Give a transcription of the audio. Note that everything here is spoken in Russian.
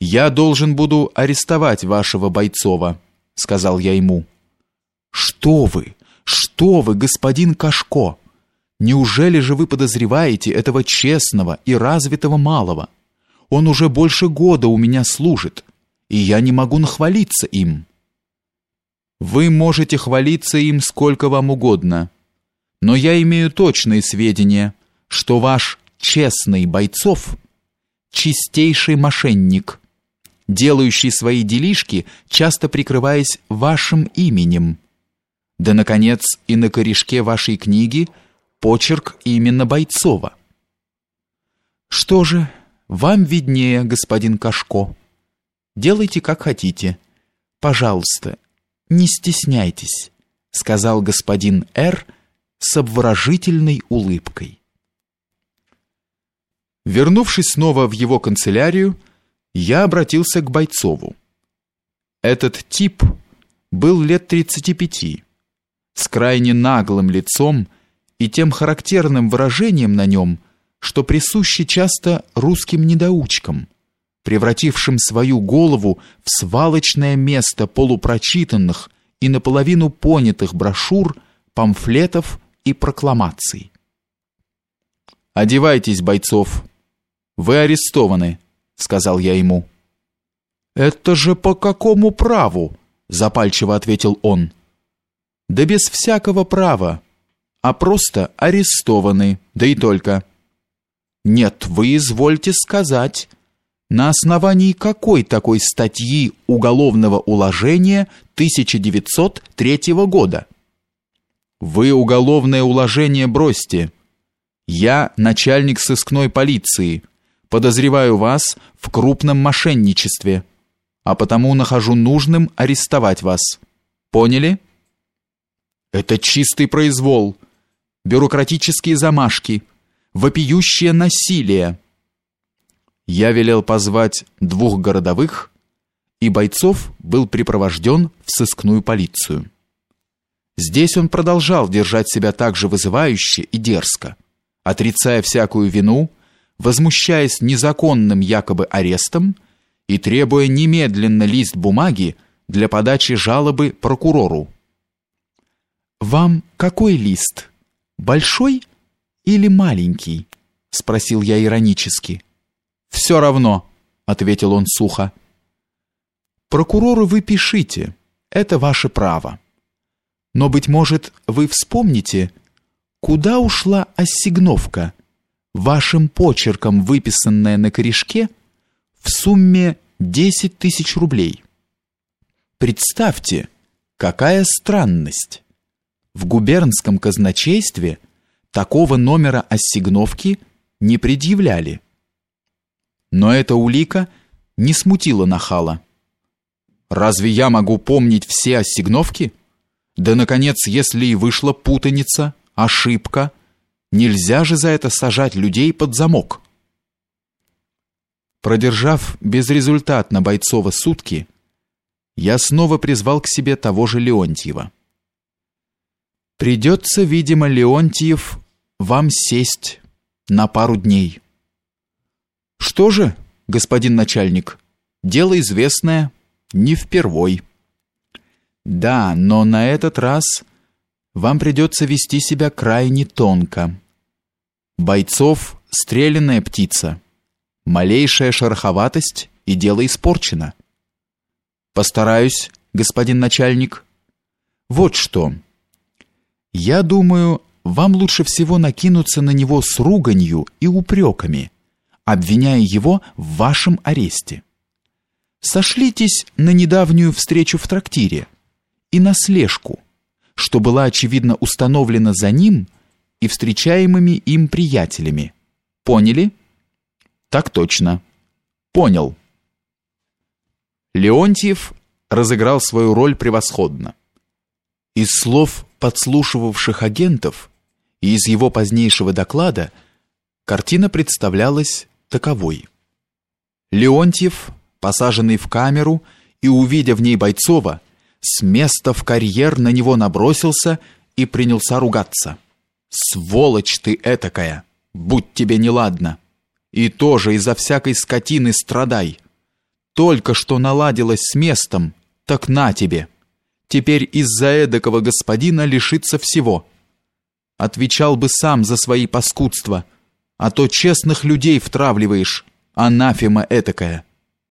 Я должен буду арестовать вашего Бойцова, сказал я ему. Что вы? Что вы, господин Кашко? Неужели же вы подозреваете этого честного и развитого малого? Он уже больше года у меня служит, и я не могу нахвалиться им. Вы можете хвалиться им сколько вам угодно, но я имею точные сведения, что ваш честный Бойцов чистейший мошенник, делающий свои делишки, часто прикрываясь вашим именем. Да наконец, и на корешке вашей книги почерк именно Бойцова. Что же, вам виднее, господин Кашко. Делайте как хотите. Пожалуйста, не стесняйтесь, сказал господин Р с обворожительной улыбкой. Вернувшись снова в его канцелярию, я обратился к Бойцову. Этот тип был лет 35, с крайне наглым лицом и тем характерным выражением на нем, что присуще часто русским недоучкам, превратившим свою голову в свалочное место полупрочитанных и наполовину понятых брошюр, памфлетов и прокламаций. «Одевайтесь, бойцов! Вы арестованы!» — сказал я ему. «Это же по какому праву?» — запальчиво ответил он. «Да без всякого права, а просто арестованы, да и только». «Нет, вы извольте сказать, на основании какой такой статьи Уголовного уложения 1903 года?» «Вы уголовное уложение бросьте. Я начальник сыскной полиции» подозреваю вас в крупном мошенничестве, а потому нахожу нужным арестовать вас. Поняли? Это чистый произвол, бюрократические замашки, вопиющее насилие. Я велел позвать двух городовых, и Бойцов был припровожден в сыскную полицию. Здесь он продолжал держать себя так же вызывающе и дерзко, отрицая всякую вину возмущаясь незаконным якобы арестом и требуя немедленно лист бумаги для подачи жалобы прокурору. Вам какой лист? Большой или маленький? спросил я иронически. «Все равно, ответил он сухо. Прокурору вы пишите, это ваше право. Но быть может, вы вспомните, куда ушла ассигновка вашим почерком выписанное на корешке в сумме 10 тысяч рублей. Представьте, какая странность. В губернском казначействе такого номера ассигновки не предъявляли. Но эта улика не смутила нахала. Разве я могу помнить все ассигновки? Да наконец, если и вышла путаница, ошибка, Нельзя же за это сажать людей под замок. Продержав безрезультатно Бойцова сутки, я снова призвал к себе того же Леонтьева. Придется, видимо, Леонтьев, вам сесть на пару дней. Что же, господин начальник, дело известное, не впервой. Да, но на этот раз вам придется вести себя крайне тонко. Бойцов стрелянная птица. Малейшая шероховатость и дело испорчено. Постараюсь, господин начальник. Вот что. Я думаю, вам лучше всего накинуться на него с руганью и упреками, обвиняя его в вашем аресте. Сошлитесь на недавнюю встречу в трактире и на слежку, что была очевидно установлена за ним и встречаемыми им приятелями. Поняли? Так точно. Понял. Леонтьев разыграл свою роль превосходно. Из слов подслушивавших агентов и из его позднейшего доклада картина представлялась таковой. Леонтьев, посаженный в камеру и увидя в ней Бойцова, с места в карьер на него набросился и принялся ругаться. Сволочь ты этакая, будь тебе неладно. И тоже из-за всякой скотины страдай. Только что наладилось с местом, так на тебе. Теперь из-за эдакого господина лишиться всего. Отвечал бы сам за свои паскудства, а то честных людей втравливаешь, анафема этакая.